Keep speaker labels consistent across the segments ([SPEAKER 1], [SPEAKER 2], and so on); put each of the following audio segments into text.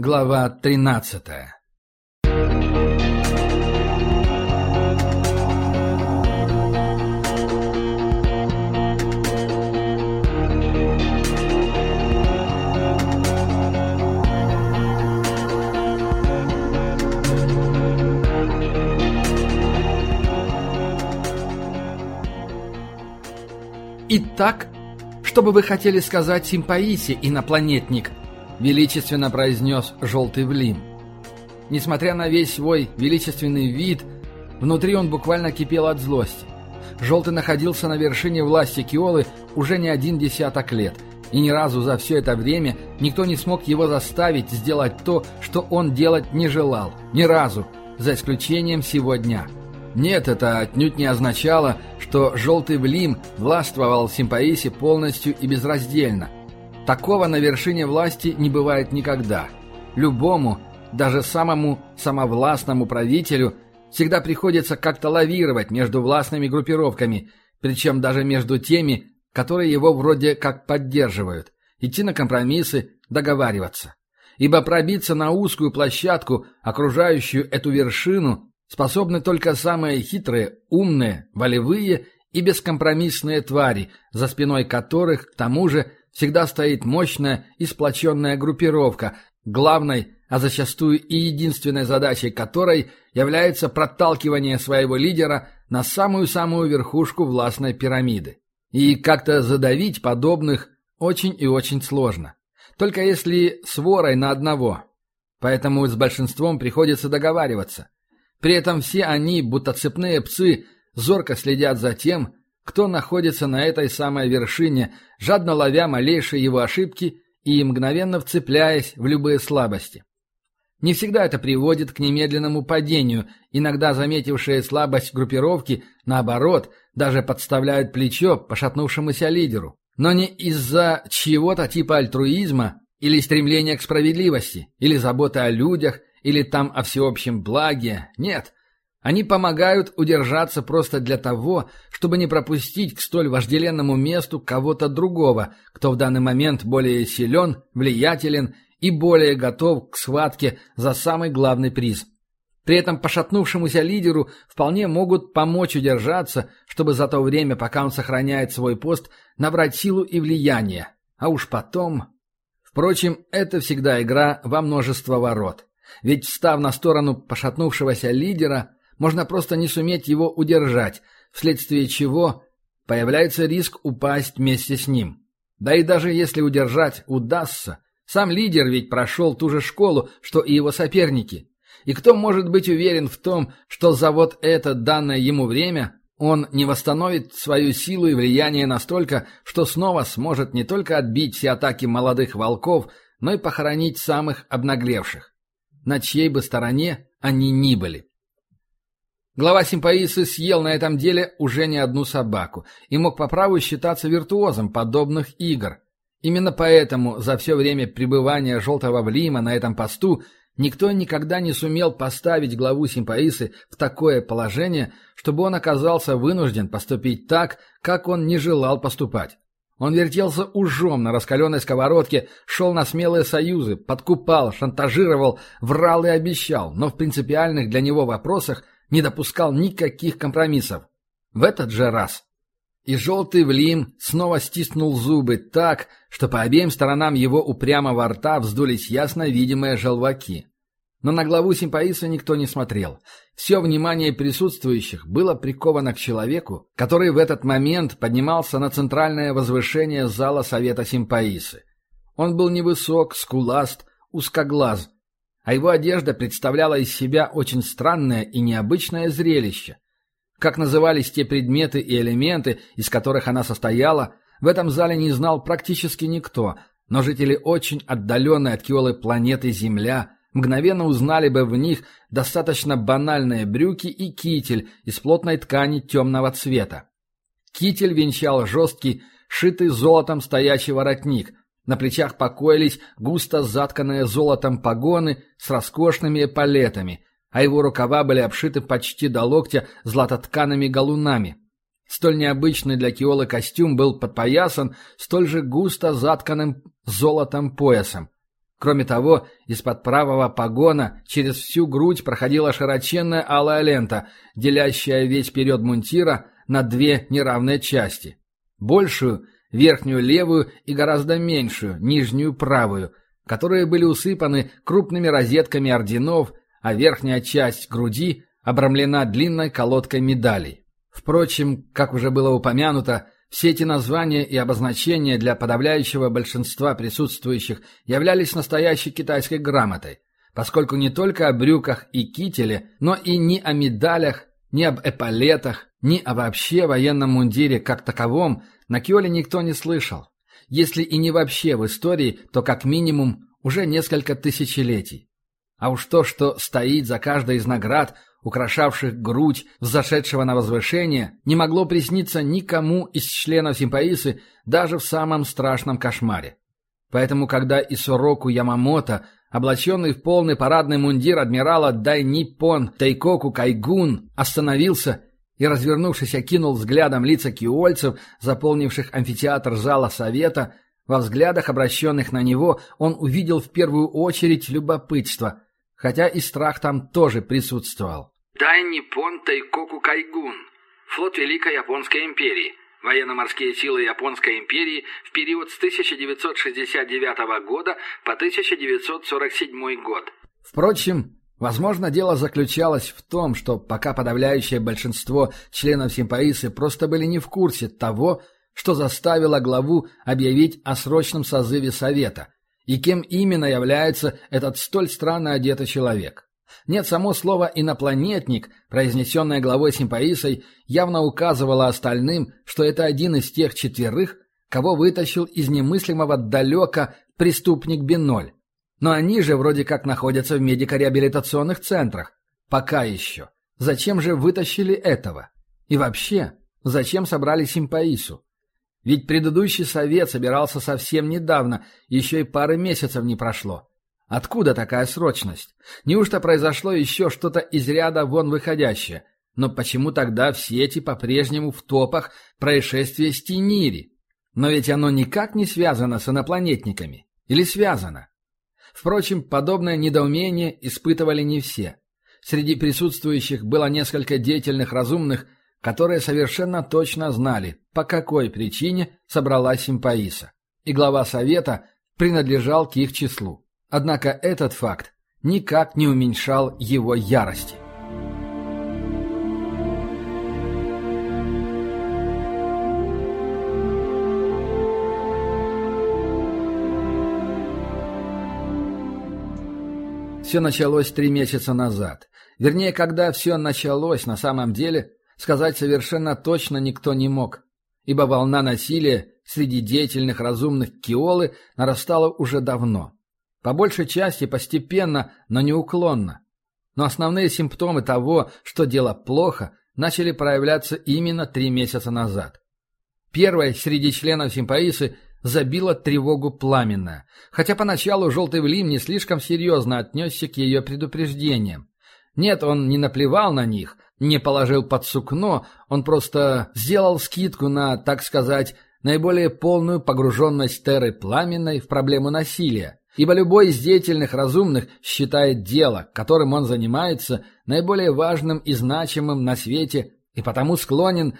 [SPEAKER 1] Глава 13 Итак, что бы вы хотели сказать Симпаисе, инопланетник? Величественно произнес желтый Влим. Несмотря на весь свой величественный вид, внутри он буквально кипел от злости. Желтый находился на вершине власти Киолы уже не один десяток лет, и ни разу за все это время никто не смог его заставить сделать то, что он делать не желал. Ни разу, за исключением сего дня. Нет, это отнюдь не означало, что Желтый Влим властвовал в Симпаисе полностью и безраздельно. Такого на вершине власти не бывает никогда. Любому, даже самому самовластному правителю, всегда приходится как-то лавировать между властными группировками, причем даже между теми, которые его вроде как поддерживают, идти на компромиссы, договариваться. Ибо пробиться на узкую площадку, окружающую эту вершину, способны только самые хитрые, умные, волевые и бескомпромиссные твари, за спиной которых, к тому же, всегда стоит мощная и сплоченная группировка, главной, а зачастую и единственной задачей которой является проталкивание своего лидера на самую-самую верхушку властной пирамиды. И как-то задавить подобных очень и очень сложно. Только если с ворой на одного. Поэтому с большинством приходится договариваться. При этом все они, будто цепные псы, зорко следят за тем, кто находится на этой самой вершине, жадно ловя малейшие его ошибки и мгновенно вцепляясь в любые слабости. Не всегда это приводит к немедленному падению, иногда заметившие слабость группировки, наоборот, даже подставляют плечо пошатнувшемуся лидеру. Но не из-за чьего-то типа альтруизма или стремления к справедливости, или заботы о людях, или там о всеобщем благе, нет – они помогают удержаться просто для того, чтобы не пропустить к столь вожделенному месту кого-то другого, кто в данный момент более силен, влиятелен и более готов к схватке за самый главный приз. При этом пошатнувшемуся лидеру вполне могут помочь удержаться, чтобы за то время, пока он сохраняет свой пост, набрать силу и влияние. А уж потом... Впрочем, это всегда игра во множество ворот. Ведь, встав на сторону пошатнувшегося лидера, можно просто не суметь его удержать, вследствие чего появляется риск упасть вместе с ним. Да и даже если удержать удастся, сам лидер ведь прошел ту же школу, что и его соперники. И кто может быть уверен в том, что за вот это данное ему время он не восстановит свою силу и влияние настолько, что снова сможет не только отбить все атаки молодых волков, но и похоронить самых обнаглевших, на чьей бы стороне они ни были. Глава симпаисы съел на этом деле уже не одну собаку и мог по праву считаться виртуозом подобных игр. Именно поэтому за все время пребывания Желтого Влима на этом посту никто никогда не сумел поставить главу симпаисы в такое положение, чтобы он оказался вынужден поступить так, как он не желал поступать. Он вертелся ужом на раскаленной сковородке, шел на смелые союзы, подкупал, шантажировал, врал и обещал, но в принципиальных для него вопросах – не допускал никаких компромиссов. В этот же раз. И желтый Влим снова стиснул зубы так, что по обеим сторонам его упрямого рта вздулись ясно видимые желваки. Но на главу симпаиса никто не смотрел. Все внимание присутствующих было приковано к человеку, который в этот момент поднимался на центральное возвышение зала Совета Симпаисы. Он был невысок, скуласт, узкоглаз, а его одежда представляла из себя очень странное и необычное зрелище. Как назывались те предметы и элементы, из которых она состояла, в этом зале не знал практически никто, но жители очень отдаленной от Киолы планеты Земля мгновенно узнали бы в них достаточно банальные брюки и китель из плотной ткани темного цвета. Китель венчал жесткий, шитый золотом стоячий воротник, на плечах покоились густо затканные золотом погоны с роскошными эполетами, а его рукава были обшиты почти до локтя златотканными галунами. Столь необычный для Киолы костюм был подпоясан столь же густо затканным золотом поясом. Кроме того, из-под правого погона через всю грудь проходила широченная алая лента, делящая весь период мунтира на две неравные части. Большую, верхнюю левую и гораздо меньшую, нижнюю правую, которые были усыпаны крупными розетками орденов, а верхняя часть груди обрамлена длинной колодкой медалей. Впрочем, как уже было упомянуто, все эти названия и обозначения для подавляющего большинства присутствующих являлись настоящей китайской грамотой, поскольку не только о брюках и кителе, но и ни о медалях, ни об эполетах, ни о вообще военном мундире как таковом на Киоле никто не слышал. Если и не вообще в истории, то как минимум уже несколько тысячелетий. А уж то, что стоит за каждой из наград, украшавших грудь взошедшего на возвышение, не могло присниться никому из членов симпаисы даже в самом страшном кошмаре. Поэтому, когда Исуроку Ямамото, облаченный в полный парадный мундир адмирала Дайниппон Тайкоку Кайгун, остановился и, развернувшись, окинул взглядом лица киольцев, заполнивших амфитеатр зала совета, во взглядах, обращенных на него, он увидел в первую очередь любопытство – хотя и страх там тоже присутствовал.
[SPEAKER 2] Дай Ниппон Тайкоку Кайгун. Флот Великой Японской империи. Военно-морские силы Японской империи в период с 1969 года по 1947 год.
[SPEAKER 1] Впрочем, возможно, дело заключалось в том, что пока подавляющее большинство членов симпаисы просто были не в курсе того, что заставило главу объявить о срочном созыве Совета – и кем именно является этот столь странно одетый человек. Нет, само слово «инопланетник», произнесенное главой Симпаисой, явно указывало остальным, что это один из тех четверых, кого вытащил из немыслимого далека преступник Биноль. Но они же вроде как находятся в медико-реабилитационных центрах. Пока еще. Зачем же вытащили этого? И вообще, зачем собрали Симпаису? Ведь предыдущий совет собирался совсем недавно, еще и пары месяцев не прошло. Откуда такая срочность? Неужто произошло еще что-то из ряда вон выходящее? Но почему тогда в сети по-прежнему в топах происшествие с Тинири? Но ведь оно никак не связано с инопланетниками. Или связано? Впрочем, подобное недоумение испытывали не все. Среди присутствующих было несколько деятельных разумных, которые совершенно точно знали, по какой причине собралась симпаиса. И глава совета принадлежал к их числу. Однако этот факт никак не уменьшал его ярости. Все началось три месяца назад. Вернее, когда все началось на самом деле, сказать совершенно точно никто не мог, ибо волна насилия среди деятельных разумных киолы нарастала уже давно. По большей части постепенно, но неуклонно. Но основные симптомы того, что дело плохо, начали проявляться именно три месяца назад. Первой среди членов симпаисы забила тревогу пламенная, хотя поначалу Желтый Влим не слишком серьезно отнесся к ее предупреждениям. Нет, он не наплевал на них, не положил под сукно, он просто сделал скидку на, так сказать, наиболее полную погруженность Терры Пламенной в проблему насилия, ибо любой из деятельных разумных считает дело, которым он занимается, наиболее важным и значимым на свете и потому склонен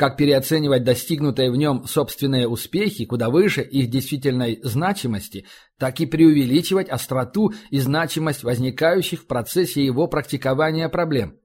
[SPEAKER 1] как переоценивать достигнутые в нем собственные успехи куда выше их действительной значимости, так и преувеличивать остроту и значимость возникающих в процессе его практикования проблем.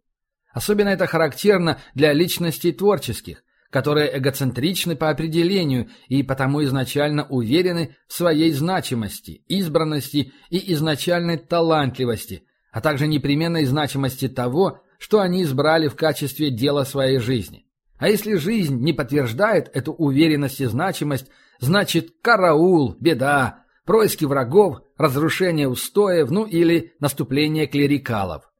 [SPEAKER 1] Особенно это характерно для личностей творческих, которые эгоцентричны по определению и потому изначально уверены в своей значимости, избранности и изначальной талантливости, а также непременной значимости того, что они избрали в качестве дела своей жизни. А если жизнь не подтверждает эту уверенность и значимость, значит караул, беда, происки врагов, разрушение устоев, ну или наступление клерикалов.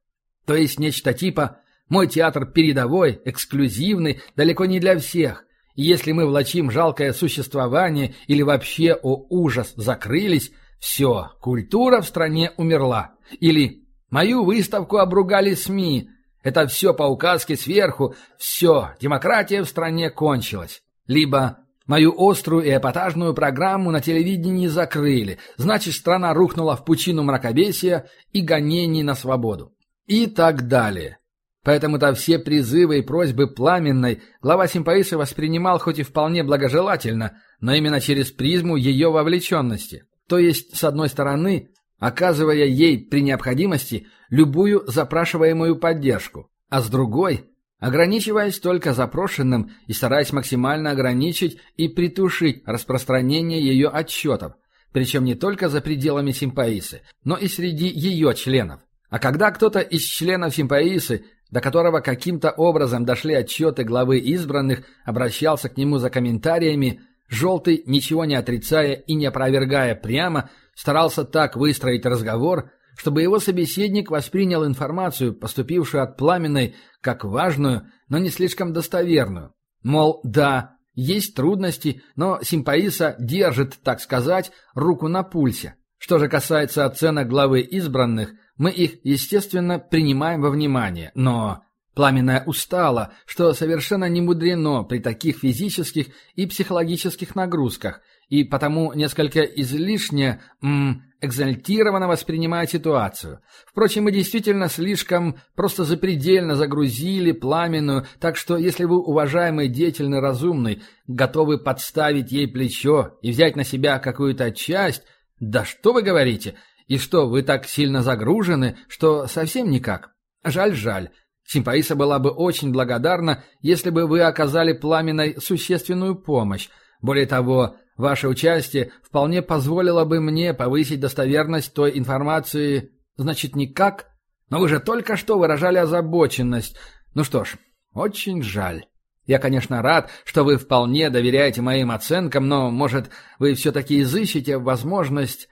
[SPEAKER 1] То есть нечто типа мой театр передовой, эксклюзивный, далеко не для всех. И если мы влачим жалкое существование или вообще, о ужас, закрылись, все, культура в стране умерла. Или мою выставку обругали СМИ. Это все по указке сверху, все, демократия в стране кончилась. Либо Мою острую и эпатажную программу на телевидении закрыли, значит, страна рухнула в пучину мракобесия и гонений на свободу. И так далее. Поэтому-то все призывы и просьбы пламенной глава симпаиса воспринимал хоть и вполне благожелательно, но именно через призму ее вовлеченности. То есть, с одной стороны, оказывая ей при необходимости любую запрашиваемую поддержку, а с другой – ограничиваясь только запрошенным и стараясь максимально ограничить и притушить распространение ее отчетов, причем не только за пределами симпаисы, но и среди ее членов. А когда кто-то из членов симпаисы, до которого каким-то образом дошли отчеты главы избранных, обращался к нему за комментариями, Желтый, ничего не отрицая и не опровергая прямо, старался так выстроить разговор, чтобы его собеседник воспринял информацию, поступившую от Пламенной, как важную, но не слишком достоверную. Мол, да, есть трудности, но Симпаиса держит, так сказать, руку на пульсе. Что же касается оценок главы избранных, мы их, естественно, принимаем во внимание, но Пламенная устала, что совершенно не мудрено при таких физических и психологических нагрузках, и потому несколько излишне м, экзальтированно воспринимает ситуацию. Впрочем, мы действительно слишком просто запредельно загрузили пламенную, так что если вы, уважаемый деятельный разумный, готовы подставить ей плечо и взять на себя какую-то часть, да что вы говорите, и что вы так сильно загружены, что совсем никак. Жаль-жаль. Симпаиса была бы очень благодарна, если бы вы оказали Пламенной существенную помощь. Более того, ваше участие вполне позволило бы мне повысить достоверность той информации. Значит, никак? Но вы же только что выражали озабоченность. Ну что ж, очень жаль. Я, конечно, рад, что вы вполне доверяете моим оценкам, но, может, вы все-таки изыщете возможность...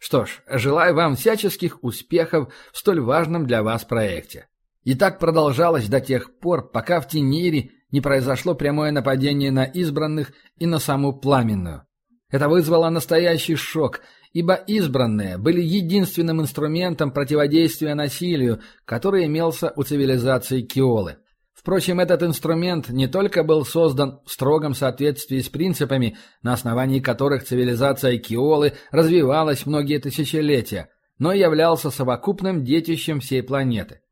[SPEAKER 1] Что ж, желаю вам всяческих успехов в столь важном для вас проекте. И так продолжалось до тех пор, пока в Тенире не произошло прямое нападение на избранных и на саму пламенную. Это вызвало настоящий шок, ибо избранные были единственным инструментом противодействия насилию, который имелся у цивилизации Киолы. Впрочем, этот инструмент не только был создан в строгом соответствии с принципами, на основании которых цивилизация Киолы развивалась многие тысячелетия, но и являлся совокупным детищем всей планеты.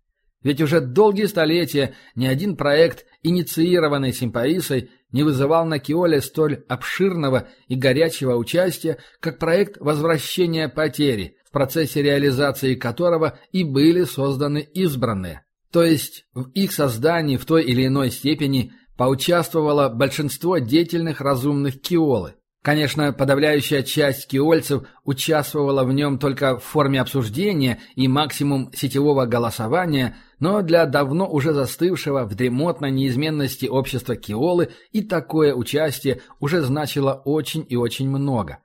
[SPEAKER 1] Ведь уже долгие столетия ни один проект, инициированный Симпаисой, не вызывал на Киоле столь обширного и горячего участия, как проект возвращения потери, в процессе реализации которого и были созданы избранные. То есть в их создании в той или иной степени поучаствовало большинство деятельных разумных Киолы. Конечно, подавляющая часть киольцев участвовала в нем только в форме обсуждения и максимум сетевого голосования, но для давно уже застывшего в дремотной неизменности общества Киолы и такое участие уже значило очень и очень много.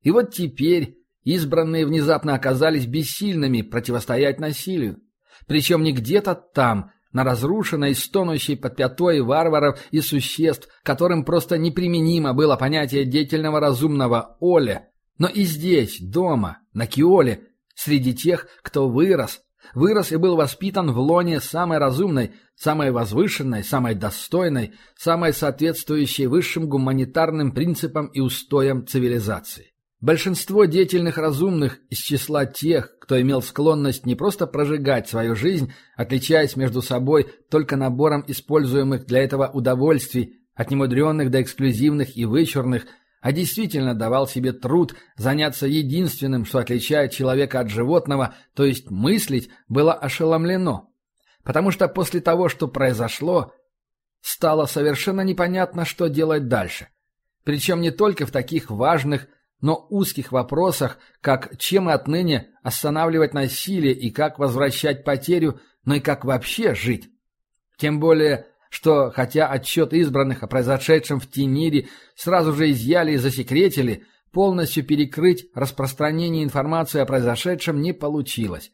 [SPEAKER 1] И вот теперь избранные внезапно оказались бессильными противостоять насилию. Причем не где-то там, на разрушенной, стонущей под пятой варваров и существ, которым просто неприменимо было понятие деятельного разумного Оля, но и здесь, дома, на Киоле, среди тех, кто вырос, вырос и был воспитан в лоне самой разумной, самой возвышенной, самой достойной, самой соответствующей высшим гуманитарным принципам и устоям цивилизации. Большинство деятельных разумных из числа тех, кто имел склонность не просто прожигать свою жизнь, отличаясь между собой только набором используемых для этого удовольствий, от немудренных до эксклюзивных и вычурных, а действительно давал себе труд заняться единственным, что отличает человека от животного, то есть мыслить, было ошеломлено. Потому что после того, что произошло, стало совершенно непонятно, что делать дальше. Причем не только в таких важных, но узких вопросах, как чем и отныне останавливать насилие и как возвращать потерю, но и как вообще жить. Тем более, что хотя отчет избранных о произошедшем в Тенире сразу же изъяли и засекретили, полностью перекрыть распространение информации о произошедшем не получилось.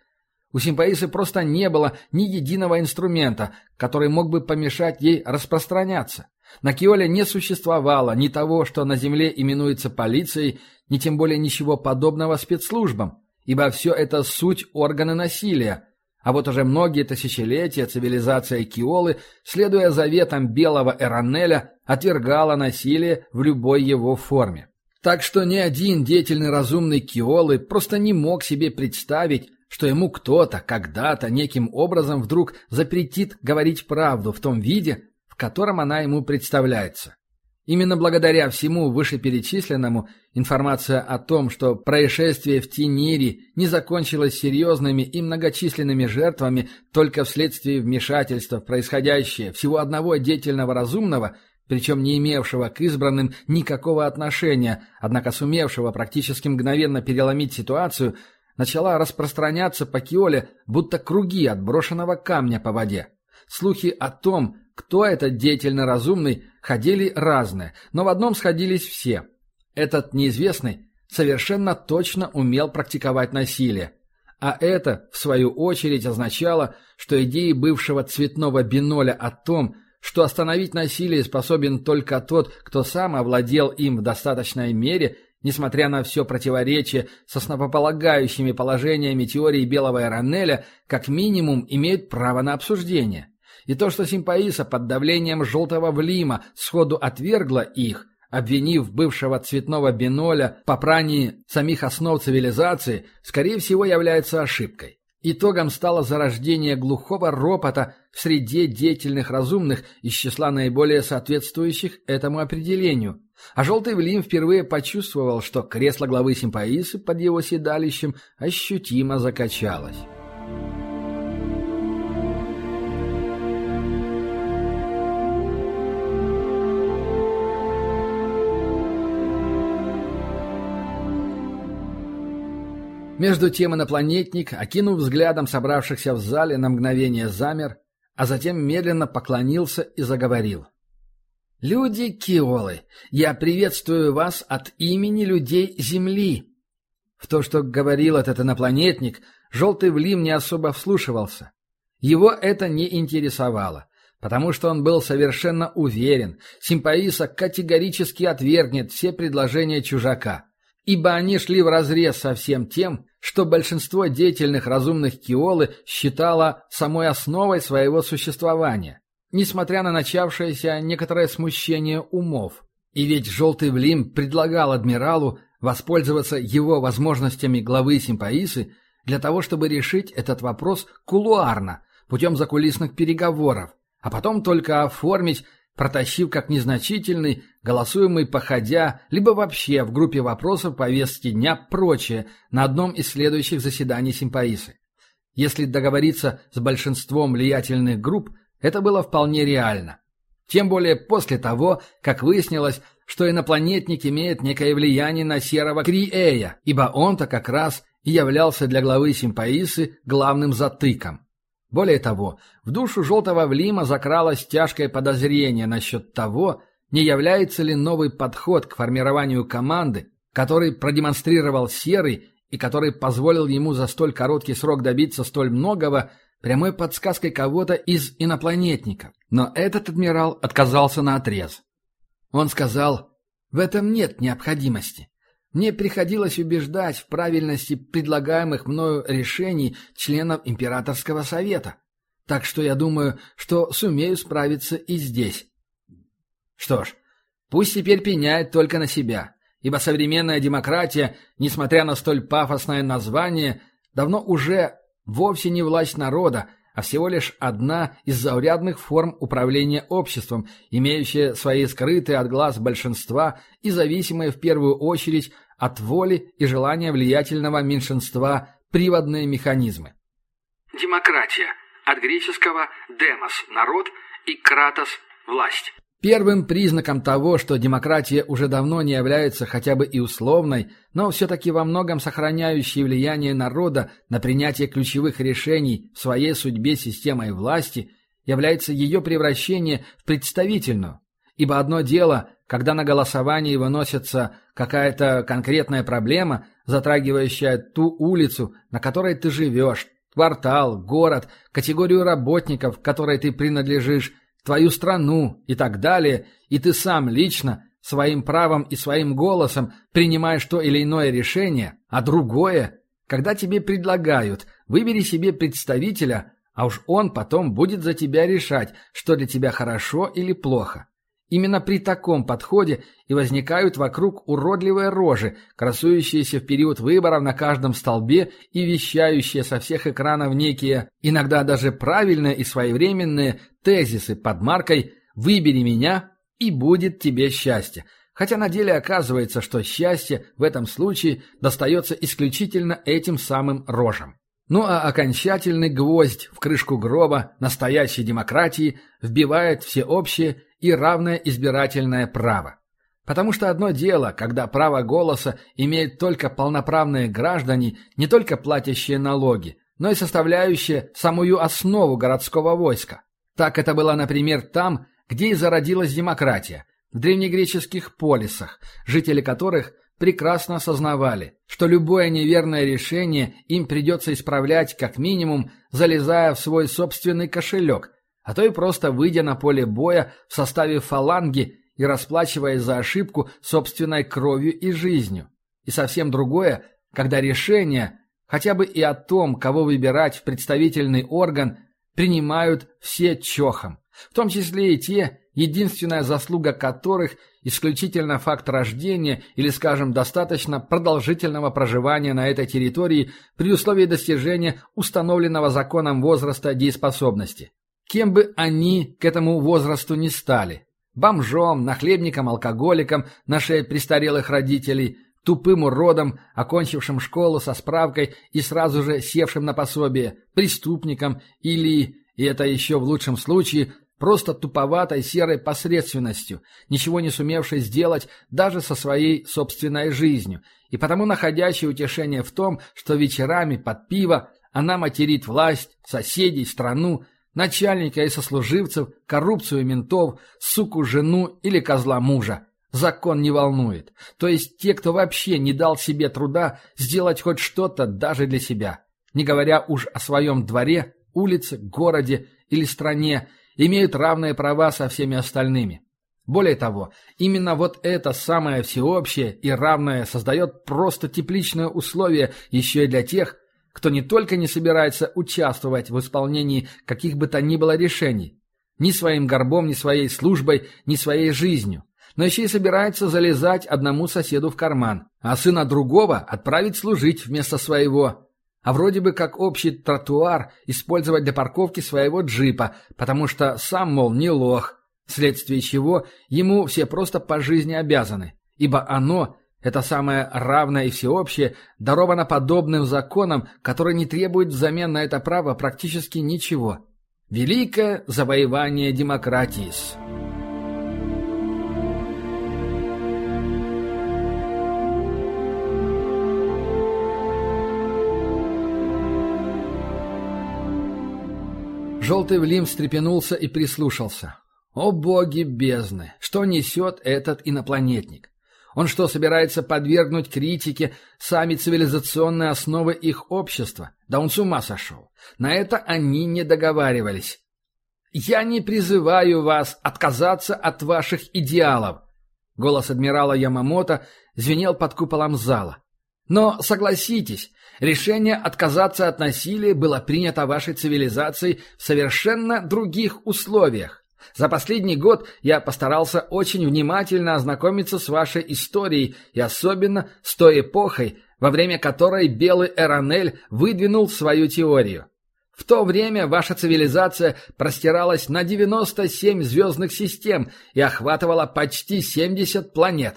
[SPEAKER 1] У Симпаисы просто не было ни единого инструмента, который мог бы помешать ей распространяться. На Киоле не существовало ни того, что на Земле именуется полицией, ни тем более ничего подобного спецслужбам, ибо все это суть органы насилия, А вот уже многие тысячелетия цивилизация Киолы, следуя заветам белого Эронеля, отвергала насилие в любой его форме. Так что ни один деятельный разумный Киолы просто не мог себе представить, что ему кто-то когда-то неким образом вдруг запретит говорить правду в том виде, котором она ему представляется. Именно благодаря всему вышеперечисленному информация о том, что происшествие в Тинире не закончилось серьезными и многочисленными жертвами только вследствие вмешательства в происходящее всего одного деятельного разумного, причем не имевшего к избранным никакого отношения, однако сумевшего практически мгновенно переломить ситуацию, начала распространяться по Киоле, будто круги от брошенного камня по воде. Слухи о том, кто этот деятельно разумный, ходили разные, но в одном сходились все. Этот неизвестный совершенно точно умел практиковать насилие. А это, в свою очередь, означало, что идеи бывшего цветного биноля о том, что остановить насилие способен только тот, кто сам овладел им в достаточной мере, несмотря на все противоречие с основополагающими положениями теории Белого Эронеля, как минимум имеют право на обсуждение. И то, что Симпаиса под давлением желтого влима сходу отвергла их, обвинив бывшего цветного биноля по прании самих основ цивилизации, скорее всего является ошибкой. Итогом стало зарождение глухого ропота в среде деятельных разумных из числа наиболее соответствующих этому определению. А желтый Влим впервые почувствовал, что кресло главы Симпаисы под его седалищем ощутимо закачалось. Между тем инопланетник, окинув взглядом собравшихся в зале, на мгновение замер, а затем медленно поклонился и заговорил. «Люди Киолы, я приветствую вас от имени людей Земли!» В то, что говорил этот инопланетник, желтый Влим не особо вслушивался. Его это не интересовало, потому что он был совершенно уверен, Симпаиса категорически отвергнет все предложения чужака, ибо они шли вразрез со всем тем, что большинство деятельных разумных Киолы считало самой основой своего существования, несмотря на начавшееся некоторое смущение умов. И ведь Желтый Влим предлагал адмиралу воспользоваться его возможностями главы Симпаисы для того, чтобы решить этот вопрос кулуарно, путем закулисных переговоров, а потом только оформить протащив как незначительный, голосуемый походя, либо вообще в группе вопросов повестки дня прочее на одном из следующих заседаний симпаисы. Если договориться с большинством влиятельных групп, это было вполне реально. Тем более после того, как выяснилось, что инопланетник имеет некое влияние на серого Криэя, ибо он-то как раз и являлся для главы симпаисы главным затыком. Более того, в душу желтого Влима закралось тяжкое подозрение насчет того, не является ли новый подход к формированию команды, который продемонстрировал Серый и который позволил ему за столь короткий срок добиться столь многого, прямой подсказкой кого-то из инопланетников. Но этот адмирал отказался на отрез. Он сказал, в этом нет необходимости. Мне приходилось убеждать в правильности предлагаемых мною решений членов Императорского совета. Так что я думаю, что сумею справиться и здесь. Что ж, пусть теперь пеняет только на себя, ибо современная демократия, несмотря на столь пафосное название, давно уже вовсе не власть народа, а всего лишь одна из заурядных форм управления обществом, имеющая свои скрытые от глаз большинства и зависимые в первую очередь от воли и желания влиятельного меньшинства приводные механизмы.
[SPEAKER 2] Демократия. От греческого «демос» – народ и «кратос» – власть.
[SPEAKER 1] Первым признаком того, что демократия уже давно не является хотя бы и условной, но все-таки во многом сохраняющей влияние народа на принятие ключевых решений в своей судьбе системой власти, является ее превращение в представительную. Ибо одно дело, когда на голосовании выносится какая-то конкретная проблема, затрагивающая ту улицу, на которой ты живешь, квартал, город, категорию работников, которой ты принадлежишь, твою страну и так далее, и ты сам лично своим правом и своим голосом принимаешь то или иное решение, а другое, когда тебе предлагают Выбери себе представителя, а уж он потом будет за тебя решать, что для тебя хорошо или плохо. Именно при таком подходе и возникают вокруг уродливые рожи, красующиеся в период выборов на каждом столбе и вещающие со всех экранов некие, иногда даже правильные и своевременные тезисы под маркой «Выбери меня, и будет тебе счастье», хотя на деле оказывается, что счастье в этом случае достается исключительно этим самым рожам. Ну а окончательный гвоздь в крышку гроба настоящей демократии вбивает всеобщее и равное избирательное право. Потому что одно дело, когда право голоса имеют только полноправные граждане, не только платящие налоги, но и составляющие самую основу городского войска. Так это было, например, там, где и зародилась демократия, в древнегреческих полисах, жители которых прекрасно осознавали, что любое неверное решение им придется исправлять как минимум, залезая в свой собственный кошелек, а то и просто выйдя на поле боя в составе фаланги и расплачиваясь за ошибку собственной кровью и жизнью. И совсем другое, когда решение, хотя бы и о том, кого выбирать в представительный орган, принимают все чохом, в том числе и те, единственная заслуга которых исключительно факт рождения или, скажем, достаточно продолжительного проживания на этой территории при условии достижения установленного законом возраста дееспособности. Кем бы они к этому возрасту не стали. Бомжом, нахлебником, алкоголиком на шее престарелых родителей, тупым уродом, окончившим школу со справкой и сразу же севшим на пособие, преступником или, и это еще в лучшем случае, просто туповатой серой посредственностью, ничего не сумевшей сделать даже со своей собственной жизнью, и потому находящей утешение в том, что вечерами под пиво она материт власть, соседей, страну, начальника и сослуживцев, коррупцию ментов, суку жену или козла мужа. Закон не волнует. То есть те, кто вообще не дал себе труда сделать хоть что-то даже для себя. Не говоря уж о своем дворе, улице, городе или стране, имеют равные права со всеми остальными. Более того, именно вот это самое всеобщее и равное создает просто тепличное условие еще и для тех, кто не только не собирается участвовать в исполнении каких бы то ни было решений, ни своим горбом, ни своей службой, ни своей жизнью, но еще и собирается залезать одному соседу в карман, а сына другого отправить служить вместо своего, а вроде бы как общий тротуар использовать для парковки своего джипа, потому что сам, мол, не лох, вследствие чего ему все просто по жизни обязаны, ибо оно это самое равное и всеобщее даровано подобным законам, которые не требуют взамен на это право практически ничего. Великое завоевание демократии. Желтый Влим встрепенулся и прислушался. О боги бездны! Что несет этот инопланетник? Он что, собирается подвергнуть критике сами цивилизационные основы их общества? Да он с ума сошел. На это они не договаривались. «Я не призываю вас отказаться от ваших идеалов», — голос адмирала Ямамото звенел под куполом зала. «Но согласитесь, решение отказаться от насилия было принято вашей цивилизацией в совершенно других условиях. За последний год я постарался очень внимательно ознакомиться с вашей историей и особенно с той эпохой, во время которой белый Эронель выдвинул свою теорию. В то время ваша цивилизация простиралась на 97 звездных систем и охватывала почти 70 планет.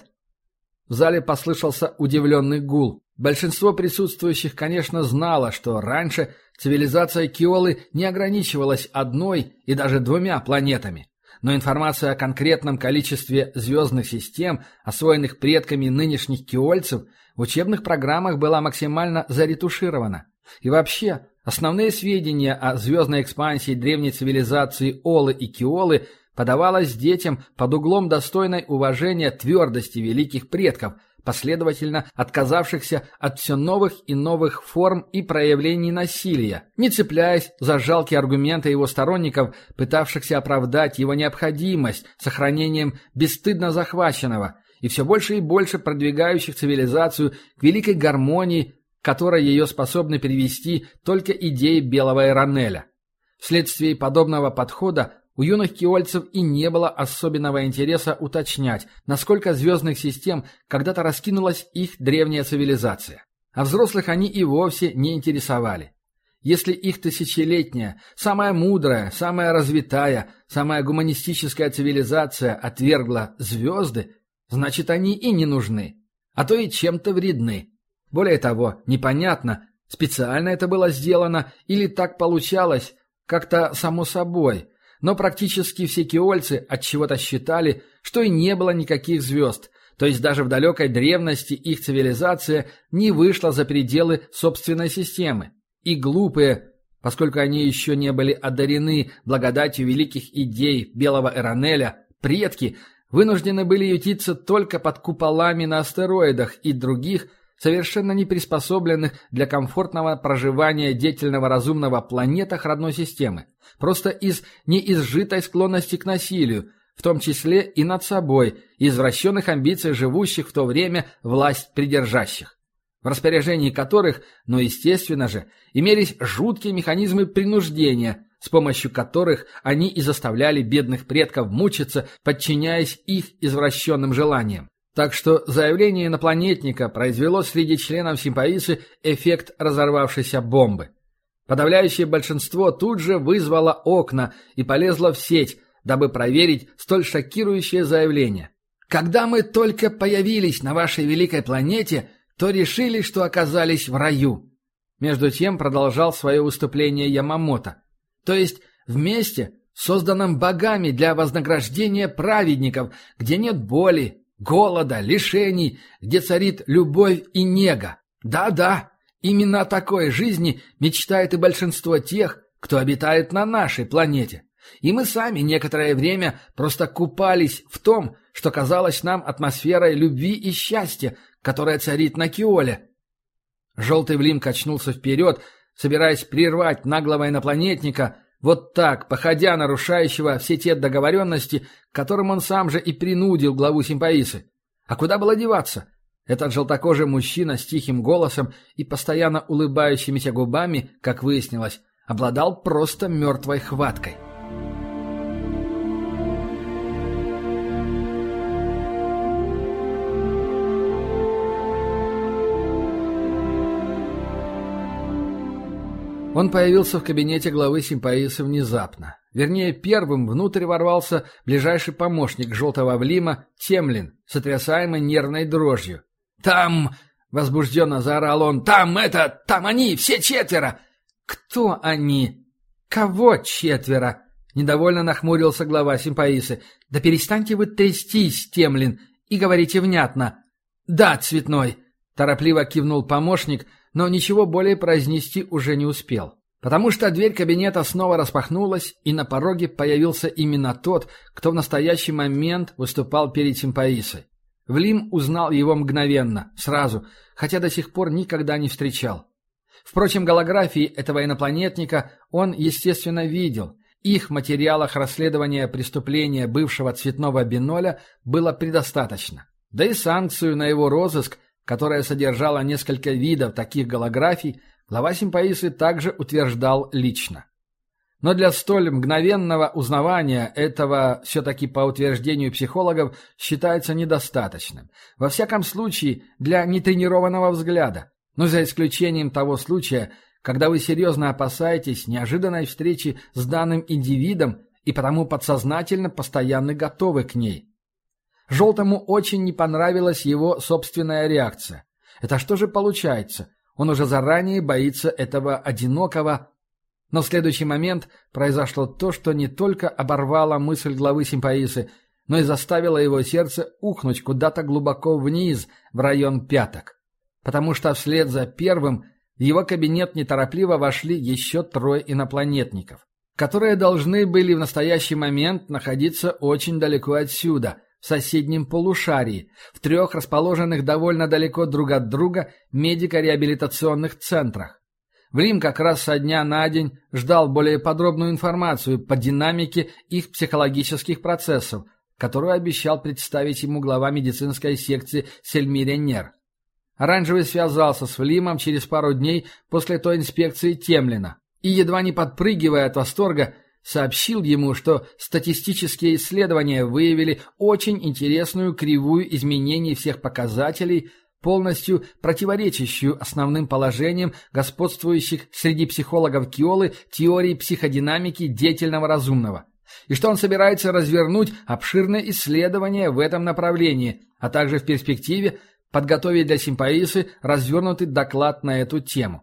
[SPEAKER 1] В зале послышался удивленный гул. Большинство присутствующих, конечно, знало, что раньше цивилизация Киолы не ограничивалась одной и даже двумя планетами. Но информация о конкретном количестве звездных систем, освоенных предками нынешних киольцев, в учебных программах была максимально заретуширована. И вообще, основные сведения о звездной экспансии древней цивилизации Олы и Киолы подавалось детям под углом достойной уважения твердости великих предков – последовательно отказавшихся от все новых и новых форм и проявлений насилия, не цепляясь за жалкие аргументы его сторонников, пытавшихся оправдать его необходимость сохранением бесстыдно захваченного, и все больше и больше продвигающих цивилизацию к великой гармонии, которой ее способны перевести только идеи белого Эронеля. Вследствие подобного подхода у юных киольцев и не было особенного интереса уточнять, насколько звездных систем когда-то раскинулась их древняя цивилизация. А взрослых они и вовсе не интересовали. Если их тысячелетняя, самая мудрая, самая развитая, самая гуманистическая цивилизация отвергла звезды, значит они и не нужны, а то и чем-то вредны. Более того, непонятно, специально это было сделано или так получалось, как-то само собой. Но практически все киольцы от чего-то считали, что и не было никаких звезд, то есть даже в далекой древности их цивилизация не вышла за пределы собственной системы. И глупые, поскольку они еще не были одарены благодатью великих идей белого Эронеля, предки вынуждены были ютиться только под куполами на астероидах и других – совершенно не приспособленных для комфортного проживания деятельного разумного планетах родной системы, просто из неизжитой склонности к насилию, в том числе и над собой, извращенных амбиций живущих в то время власть придержащих, в распоряжении которых, но естественно же, имелись жуткие механизмы принуждения, с помощью которых они и заставляли бедных предков мучиться, подчиняясь их извращенным желаниям. Так что заявление инопланетника произвело среди членов симпаисы эффект разорвавшейся бомбы. Подавляющее большинство тут же вызвало окна и полезло в сеть, дабы проверить столь шокирующее заявление. «Когда мы только появились на вашей великой планете, то решили, что оказались в раю». Между тем продолжал свое выступление Ямамото. То есть вместе, созданном богами для вознаграждения праведников, где нет боли, голода, лишений, где царит любовь и нега. Да-да, именно о такой жизни мечтает и большинство тех, кто обитает на нашей планете. И мы сами некоторое время просто купались в том, что казалось нам атмосферой любви и счастья, которая царит на Киоле. Желтый Влим качнулся вперед, собираясь прервать наглого инопланетника, вот так, походя нарушающего все те договоренности, которым он сам же и принудил главу симпаисы. А куда было деваться? Этот желтокожий мужчина с тихим голосом и постоянно улыбающимися губами, как выяснилось, обладал просто мертвой хваткой. Он появился в кабинете главы симпаиса внезапно. Вернее, первым внутрь ворвался ближайший помощник желтого Влима Темлин, сотрясаемый нервной дрожью. «Там!» — возбужденно заорал он. «Там это! Там они! Все четверо!» «Кто они? Кого четверо?» — недовольно нахмурился глава симпаисы. «Да перестаньте вы трястись, Темлин, и говорите внятно». «Да, цветной!» — торопливо кивнул помощник — но ничего более произнести уже не успел. Потому что дверь кабинета снова распахнулась, и на пороге появился именно тот, кто в настоящий момент выступал перед Симпаисой. Влим узнал его мгновенно, сразу, хотя до сих пор никогда не встречал. Впрочем, голографии этого инопланетника он, естественно, видел. Их в материалах расследования преступления бывшего цветного биноля было предостаточно. Да и санкцию на его розыск которая содержала несколько видов таких голографий, глава симпаисы также утверждал лично. Но для столь мгновенного узнавания этого все-таки по утверждению психологов считается недостаточным. Во всяком случае, для нетренированного взгляда. Но за исключением того случая, когда вы серьезно опасаетесь неожиданной встречи с данным индивидом и потому подсознательно постоянно готовы к ней. Желтому очень не понравилась его собственная реакция. Это что же получается? Он уже заранее боится этого одинокого... Но в следующий момент произошло то, что не только оборвало мысль главы симпаисы, но и заставило его сердце ухнуть куда-то глубоко вниз, в район пяток. Потому что вслед за первым в его кабинет неторопливо вошли еще трое инопланетников, которые должны были в настоящий момент находиться очень далеко отсюда, в соседнем полушарии, в трех расположенных довольно далеко друг от друга медико-реабилитационных центрах. Влим как раз со дня на день ждал более подробную информацию по динамике их психологических процессов, которую обещал представить ему глава медицинской секции Сельмиря Нер. Оранжевый связался с Влимом через пару дней после той инспекции Темлина и, едва не подпрыгивая от восторга, сообщил ему, что статистические исследования выявили очень интересную кривую изменений всех показателей, полностью противоречащую основным положениям господствующих среди психологов Киолы теории психодинамики деятельного разумного, и что он собирается развернуть обширное исследование в этом направлении, а также в перспективе подготовить для симпаисы развернутый доклад на эту тему.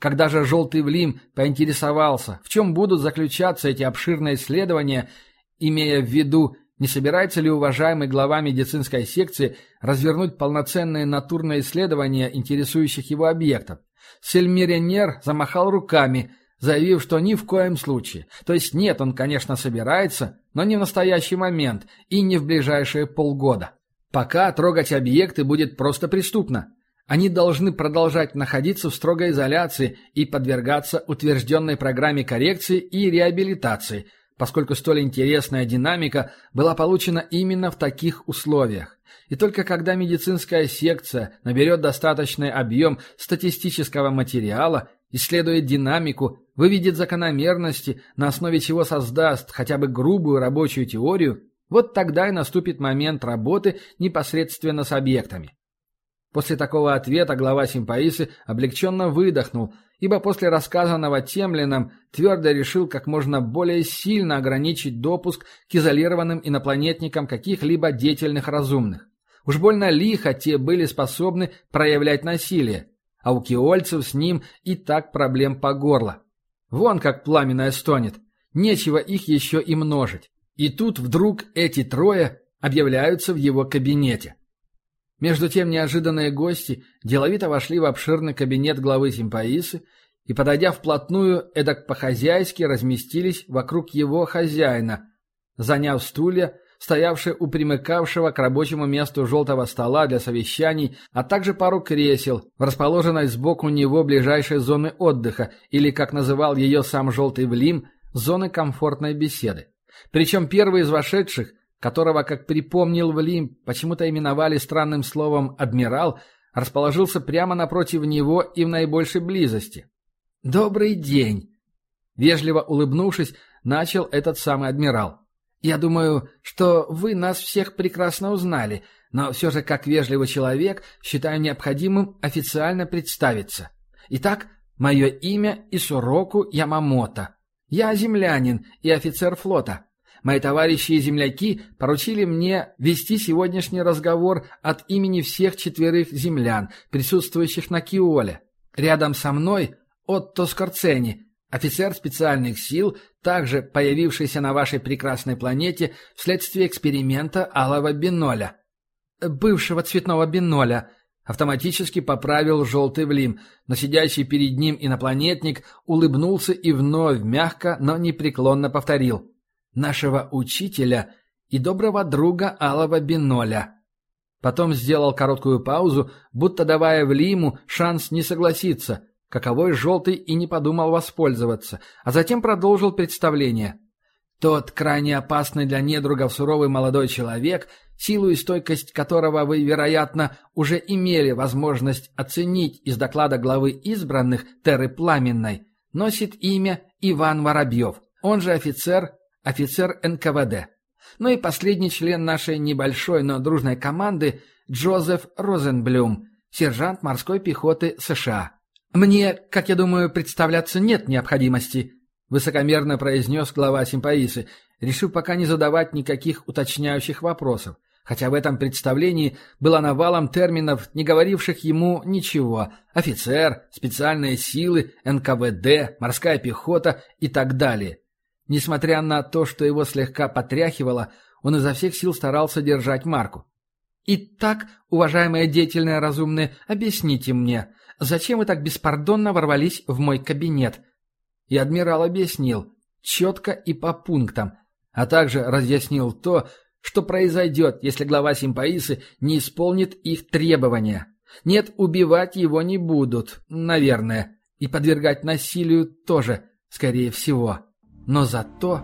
[SPEAKER 1] Когда же «Желтый Влим» поинтересовался, в чем будут заключаться эти обширные исследования, имея в виду, не собирается ли уважаемый глава медицинской секции развернуть полноценные натурные исследования интересующих его объектов, Сельмиренер замахал руками, заявив, что ни в коем случае. То есть нет, он, конечно, собирается, но не в настоящий момент и не в ближайшие полгода. Пока трогать объекты будет просто преступно. Они должны продолжать находиться в строгой изоляции и подвергаться утвержденной программе коррекции и реабилитации, поскольку столь интересная динамика была получена именно в таких условиях. И только когда медицинская секция наберет достаточный объем статистического материала, исследует динамику, выведет закономерности, на основе чего создаст хотя бы грубую рабочую теорию, вот тогда и наступит момент работы непосредственно с объектами. После такого ответа глава Симпаисы облегченно выдохнул, ибо после рассказанного Темлином твердо решил как можно более сильно ограничить допуск к изолированным инопланетникам каких-либо деятельных разумных. Уж больно лихо те были способны проявлять насилие, а у киольцев с ним и так проблем по горло. Вон как пламенное стонет, нечего их еще и множить. И тут вдруг эти трое объявляются в его кабинете. Между тем неожиданные гости деловито вошли в обширный кабинет главы Симпаисы и, подойдя вплотную, эдак по-хозяйски разместились вокруг его хозяина, заняв стулья, стоявшие у примыкавшего к рабочему месту желтого стола для совещаний, а также пару кресел, расположенной сбоку него ближайшей зоны отдыха, или, как называл ее сам желтый Влим, зоны комфортной беседы. Причем первый из вошедших, которого, как припомнил Влим, почему-то именовали странным словом «адмирал», расположился прямо напротив него и в наибольшей близости. «Добрый день!» Вежливо улыбнувшись, начал этот самый адмирал. «Я думаю, что вы нас всех прекрасно узнали, но все же, как вежливый человек, считаю необходимым официально представиться. Итак, мое имя Исуроку Ямамото. Я землянин и офицер флота. Мои товарищи и земляки поручили мне вести сегодняшний разговор от имени всех четверых землян, присутствующих на Киоле. Рядом со мной Отто Скорцени, офицер специальных сил, также появившийся на вашей прекрасной планете вследствие эксперимента алого биноля. Бывшего цветного биноля, автоматически поправил желтый Влим, но сидящий перед ним инопланетник улыбнулся и вновь мягко, но непреклонно повторил нашего учителя и доброго друга Алого Биноля. Потом сделал короткую паузу, будто давая Влиму шанс не согласиться, каковой желтый и не подумал воспользоваться, а затем продолжил представление. Тот крайне опасный для недругов суровый молодой человек, силу и стойкость которого вы, вероятно, уже имели возможность оценить из доклада главы избранных Терры Пламенной, носит имя Иван Воробьев, он же офицер офицер НКВД. Ну и последний член нашей небольшой, но дружной команды Джозеф Розенблюм, сержант морской пехоты США. «Мне, как я думаю, представляться нет необходимости», — высокомерно произнес глава симпаисы, решив пока не задавать никаких уточняющих вопросов, хотя в этом представлении было навалом терминов, не говоривших ему ничего — офицер, специальные силы, НКВД, морская пехота и так далее. Несмотря на то, что его слегка потряхивало, он изо всех сил старался держать марку. «Итак, уважаемые деятельные разумные, объясните мне, зачем вы так беспардонно ворвались в мой кабинет?» И адмирал объяснил, четко и по пунктам, а также разъяснил то, что произойдет, если глава Симпаисы не исполнит их требования. Нет, убивать его не будут, наверное, и подвергать насилию тоже, скорее всего но зато...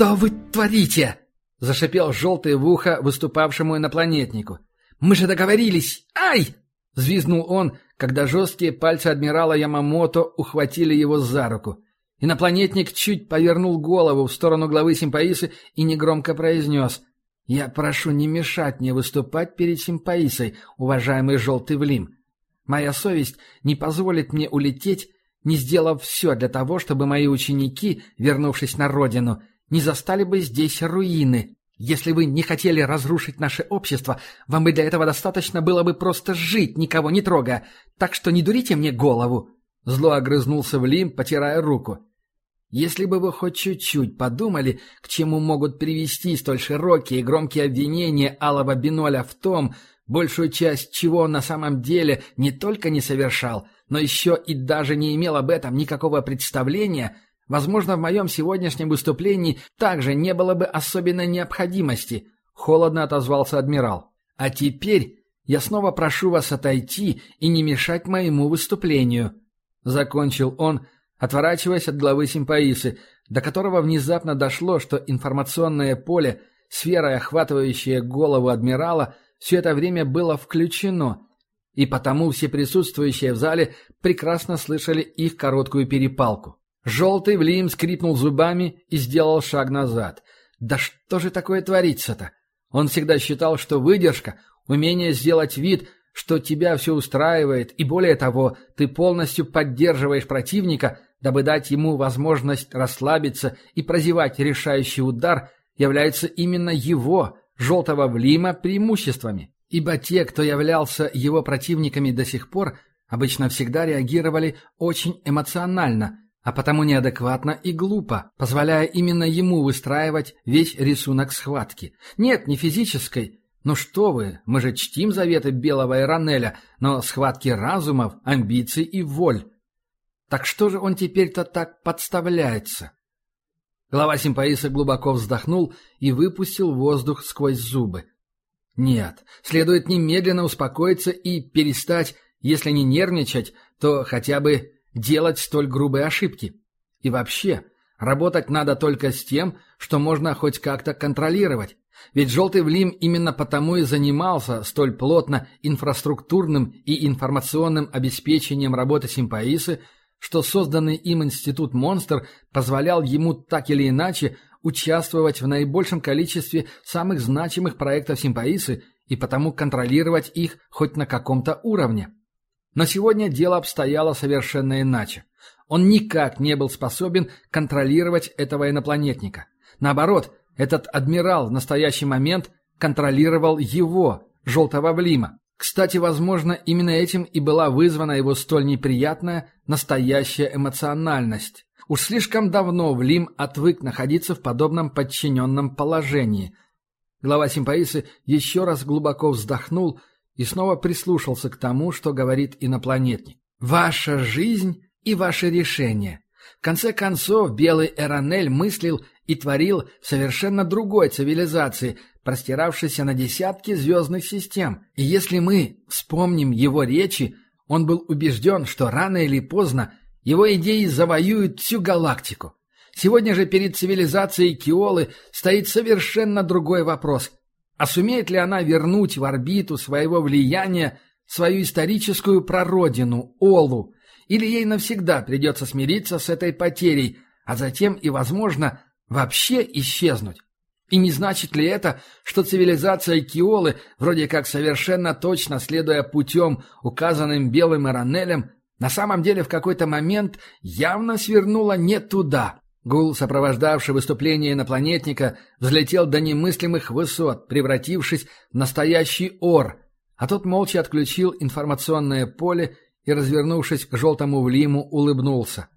[SPEAKER 1] «Что вы творите?» — зашипел желтый в ухо выступавшему инопланетнику. «Мы же договорились! Ай!» — взвизнул он, когда жесткие пальцы адмирала Ямамото ухватили его за руку. Инопланетник чуть повернул голову в сторону главы Симпаисы и негромко произнес «Я прошу не мешать мне выступать перед Симпаисой, уважаемый желтый Влим. Моя совесть не позволит мне улететь, не сделав все для того, чтобы мои ученики, вернувшись на родину, не застали бы здесь руины. Если вы не хотели разрушить наше общество, вам бы для этого достаточно было бы просто жить, никого не трогая. Так что не дурите мне голову!» Зло огрызнулся Влим, потирая руку. Если бы вы хоть чуть-чуть подумали, к чему могут привести столь широкие и громкие обвинения Алова Биноля в том, большую часть чего он на самом деле не только не совершал, но еще и даже не имел об этом никакого представления, возможно, в моем сегодняшнем выступлении также не было бы особенной необходимости, холодно отозвался адмирал. А теперь я снова прошу вас отойти и не мешать моему выступлению. Закончил он, — отворачиваясь от главы Симпаисы, до которого внезапно дошло, что информационное поле, сфера, охватывающая голову адмирала, все это время было включено, и потому все присутствующие в зале прекрасно слышали их короткую перепалку. Желтый Влим скрипнул зубами и сделал шаг назад. «Да что же такое творится-то?» Он всегда считал, что выдержка, умение сделать вид – что тебя все устраивает, и более того, ты полностью поддерживаешь противника, дабы дать ему возможность расслабиться и прозевать решающий удар, является именно его, желтого Влима, преимуществами. Ибо те, кто являлся его противниками до сих пор, обычно всегда реагировали очень эмоционально, а потому неадекватно и глупо, позволяя именно ему выстраивать весь рисунок схватки. Нет, не физической, ну что вы, мы же чтим заветы Белого Иранеля, но схватки разумов, амбиций и воль. Так что же он теперь-то так подставляется? Глава Симпаиса глубоко вздохнул и выпустил воздух сквозь зубы. Нет, следует немедленно успокоиться и перестать, если не нервничать, то хотя бы делать столь грубые ошибки. И вообще, работать надо только с тем, что можно хоть как-то контролировать. Ведь «желтый Влим» именно потому и занимался столь плотно инфраструктурным и информационным обеспечением работы Симпаисы, что созданный им институт «Монстр» позволял ему так или иначе участвовать в наибольшем количестве самых значимых проектов Симпаисы и потому контролировать их хоть на каком-то уровне. Но сегодня дело обстояло совершенно иначе. Он никак не был способен контролировать этого инопланетника. Наоборот, этот адмирал в настоящий момент контролировал его, желтого Влима. Кстати, возможно, именно этим и была вызвана его столь неприятная, настоящая эмоциональность. Уж слишком давно Влим отвык находиться в подобном подчиненном положении. Глава Симпаисы еще раз глубоко вздохнул и снова прислушался к тому, что говорит инопланетник. «Ваша жизнь и ваше решение. В конце концов, Белый Эронель мыслил и творил совершенно другой цивилизации, простиравшейся на десятки звездных систем. И если мы вспомним его речи, он был убежден, что рано или поздно его идеи завоюют всю галактику. Сегодня же перед цивилизацией Киолы стоит совершенно другой вопрос. А сумеет ли она вернуть в орбиту своего влияния свою историческую прародину, Олу, или ей навсегда придется смириться с этой потерей, а затем и, возможно, вообще исчезнуть. И не значит ли это, что цивилизация Киолы, вроде как совершенно точно следуя путем, указанным белым Иранелем, на самом деле в какой-то момент явно свернула не туда? Гул, сопровождавший выступление инопланетника, взлетел до немыслимых высот, превратившись в настоящий ор, а тот молча отключил информационное поле и, развернувшись к желтому Влиму, улыбнулся.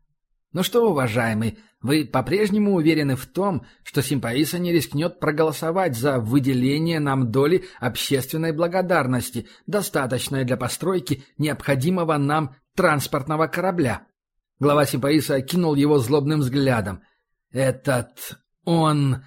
[SPEAKER 1] «Ну что, уважаемый, вы по-прежнему уверены в том, что Симпаиса не рискнет проголосовать за выделение нам доли общественной благодарности, достаточной для постройки необходимого нам транспортного корабля?» Глава Симпаиса окинул его злобным взглядом. «Этот... он...»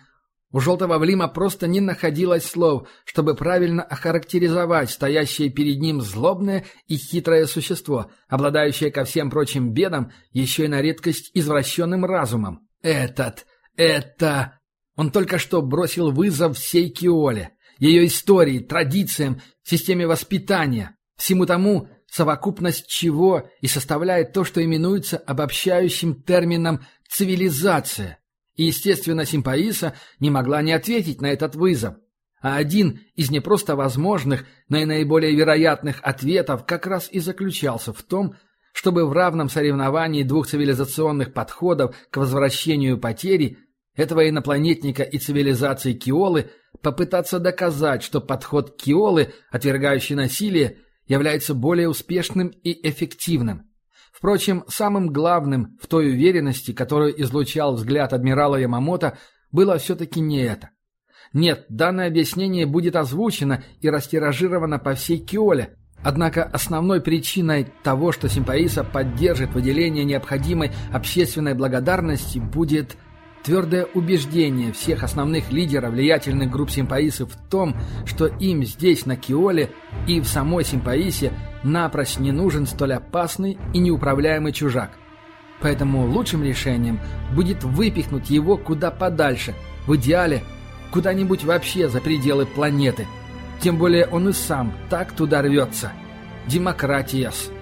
[SPEAKER 1] У желтого Влима просто не находилось слов, чтобы правильно охарактеризовать стоящее перед ним злобное и хитрое существо, обладающее ко всем прочим бедам еще и на редкость извращенным разумом. «Этот... это...» Он только что бросил вызов всей Киоле, ее истории, традициям, системе воспитания, всему тому, совокупность чего и составляет то, что именуется обобщающим термином «цивилизация». И, естественно, Симпаиса не могла не ответить на этот вызов. А один из не просто возможных, но и наиболее вероятных ответов как раз и заключался в том, чтобы в равном соревновании двух цивилизационных подходов к возвращению потери этого инопланетника и цивилизации Киолы попытаться доказать, что подход Киолы, отвергающий насилие, является более успешным и эффективным. Впрочем, самым главным в той уверенности, которую излучал взгляд адмирала Ямамото, было все-таки не это. Нет, данное объяснение будет озвучено и растиражировано по всей Киоле, однако основной причиной того, что Симпаиса поддержит выделение необходимой общественной благодарности, будет Твердое убеждение всех основных лидеров влиятельных групп симпаисов в том, что им здесь, на Киоле, и в самой симпаисе напрочь не нужен столь опасный и неуправляемый чужак. Поэтому лучшим решением будет выпихнуть его куда подальше, в идеале куда-нибудь вообще за пределы планеты. Тем более он и сам так туда рвется. Демократия-с.